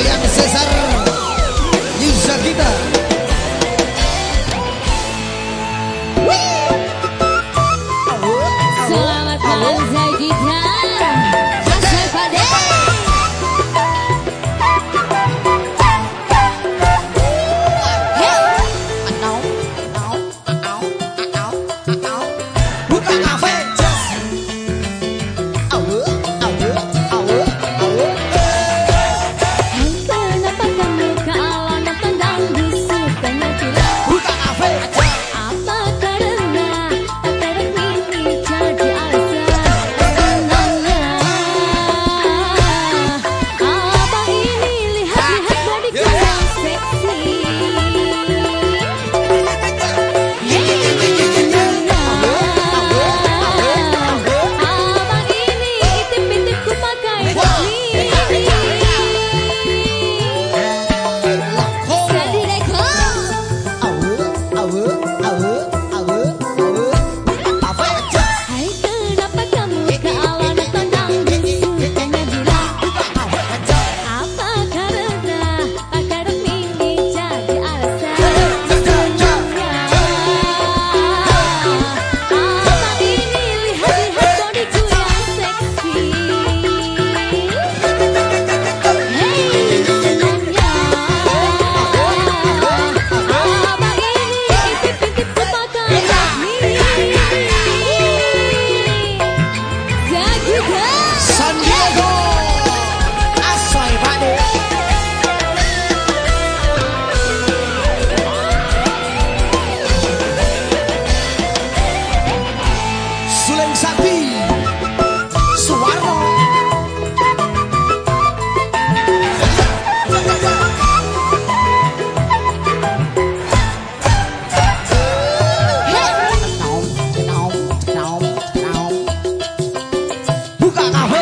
Yang Cesar Yusa kita. I